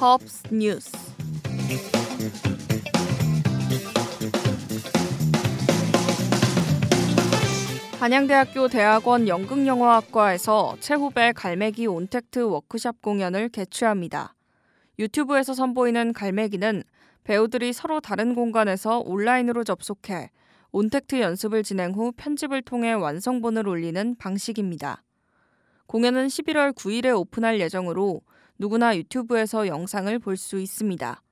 허브스 뉴스. 한양대학교 대학원 연극영화학과에서 체호프의 갈매기 온택트 워크샵 공연을 개최합니다. 유튜브에서 선보이는 갈매기는 배우들이 서로 다른 공간에서 온라인으로 접속해 온택트 연습을 진행 후 편집을 통해 완성본을 올리는 방식입니다. 공연은 11월 9일에 오픈할 예정으로 누구나 유튜브에서 영상을 볼 수 있습니다.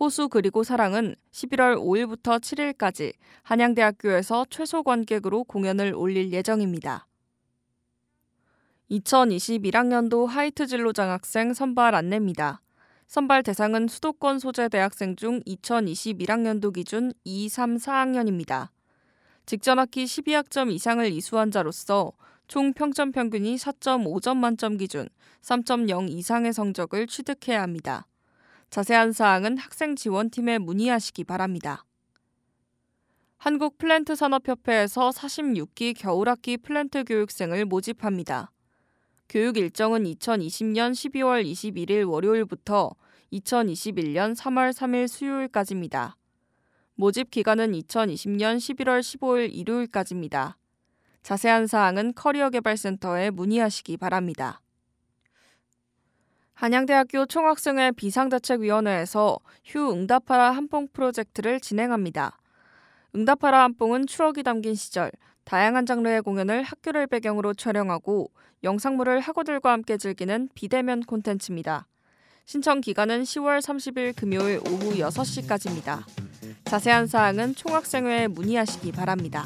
호수 그리고 사랑은 11월 5일부터 7일까지 한양대학교에서 최소 관객으로 공연을 올릴 예정입니다. 2021학년도 하이트 진로 장학생 선발 안내입니다. 선발 대상은 수도권 소재 대학생 중 2021학년도 기준 2, 3, 4학년입니다. 직전 학기 12학점 이상을 이수한 자로서 총 평점 평균이 4.5점 만점 기준 3.0 이상의 성적을 취득해야 합니다. 자세한 사항은 학생 지원팀에 문의하시기 바랍니다. 한국 플랜트 산업협회에서 46기 겨울학기 플랜트 교육생을 모집합니다. 교육 일정은 2020년 12월 21일 월요일부터 2021년 3월 3일 수요일까지입니다. 모집 기간은 2020년 11월 15일 일요일까지입니다. 자세한 사항은 커리어개발센터에 문의하시기 바랍니다. 한양대학교 총학생회 비상대책위원회에서 휴 응답하라 한뽕 프로젝트를 진행합니다. 응답하라 한뽕은 추억이 담긴 시절 다양한 장르의 공연을 학교를 배경으로 촬영하고 영상물을 학우들과 함께 즐기는 비대면 콘텐츠입니다. 신청 기간은 10월 30일 금요일 오후 6시까지입니다. 자세한 사항은 총학생회에 문의하시기 바랍니다.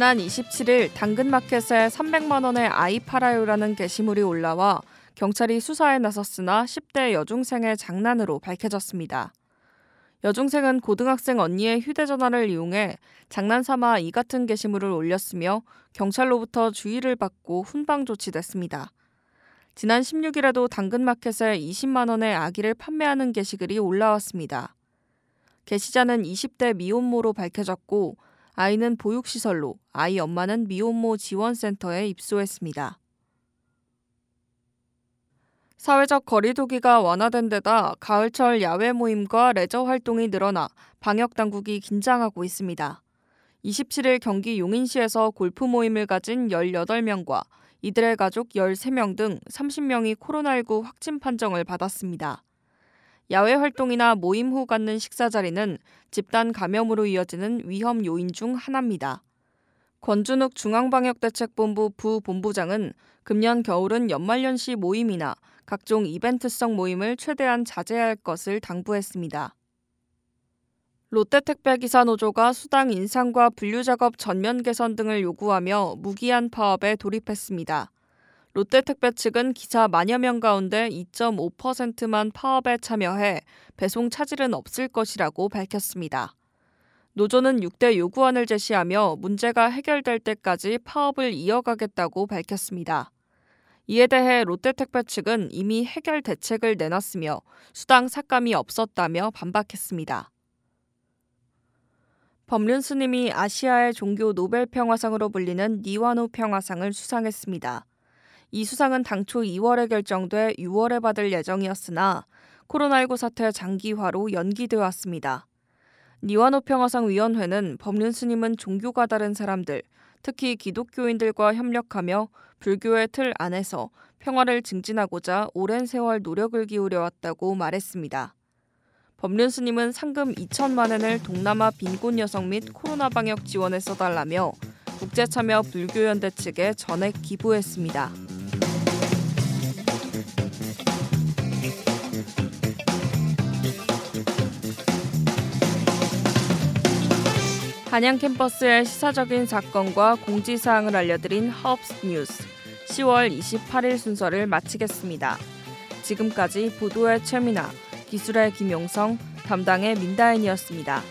지난 27일 당근마켓에 300만 원의 아이 팔아요라는 게시물이 올라와 경찰이 수사에 나섰으나 10대 여중생의 장난으로 밝혀졌습니다. 여중생은 고등학생 언니의 휴대전화를 이용해 장난삼아 이 같은 게시물을 올렸으며 경찰로부터 주의를 받고 훈방 조치됐습니다. 지난 16일에도 당근마켓에 20만 원의 아기를 판매하는 게시글이 올라왔습니다. 게시자는 20대 미혼모로 밝혀졌고 아이는 보육시설로, 아이 엄마는 미혼모 지원센터에 입소했습니다. 사회적 거리두기가 완화된 데다 가을철 야외 모임과 레저 활동이 늘어나 방역 당국이 긴장하고 있습니다. 27일 경기 용인시에서 골프 모임을 가진 18명과 이들의 가족 13명 등 30명이 코로나19 확진 판정을 받았습니다. 야외 활동이나 모임 후 갖는 식사 자리는 집단 감염으로 이어지는 위험 요인 중 하나입니다. 권준욱 중앙방역대책본부 부본부장은 금년 겨울은 연말연시 모임이나 각종 이벤트성 모임을 최대한 자제할 것을 당부했습니다. 롯데택배기사 노조가 수당 인상과 분류 작업 전면 개선 등을 요구하며 무기한 파업에 돌입했습니다. 롯데택배 측은 기사 만여 명 가운데 2.5%만 파업에 참여해 배송 차질은 없을 것이라고 밝혔습니다. 노조는 6대 요구안을 제시하며 문제가 해결될 때까지 파업을 이어가겠다고 밝혔습니다. 이에 대해 롯데택배 측은 이미 해결 대책을 내놨으며 수당 삭감이 없었다며 반박했습니다. 법륜 스님이 아시아의 종교 노벨 평화상으로 불리는 니와노 평화상을 수상했습니다. 이 수상은 당초 2월에 결정돼 6월에 받을 예정이었으나 코로나19 사태 장기화로 연기되어 왔습니다. 니와노 평화상 위원회는 법륜 스님은 종교가 다른 사람들, 특히 기독교인들과 협력하며 불교의 틀 안에서 평화를 증진하고자 오랜 세월 노력을 기울여 왔다고 말했습니다. 법륜 스님은 상금 2천만 원을 동남아 빈곤 여성 및 코로나 방역 지원에 써달라며 국제참여 불교연대 측에 전액 기부했습니다. 한양 캠퍼스의 시사적인 사건과 공지사항을 알려드린 허브스 뉴스 10월 28일 순서를 마치겠습니다. 지금까지 보도의 최민아, 기술의 김용성, 담당의 민다인이었습니다.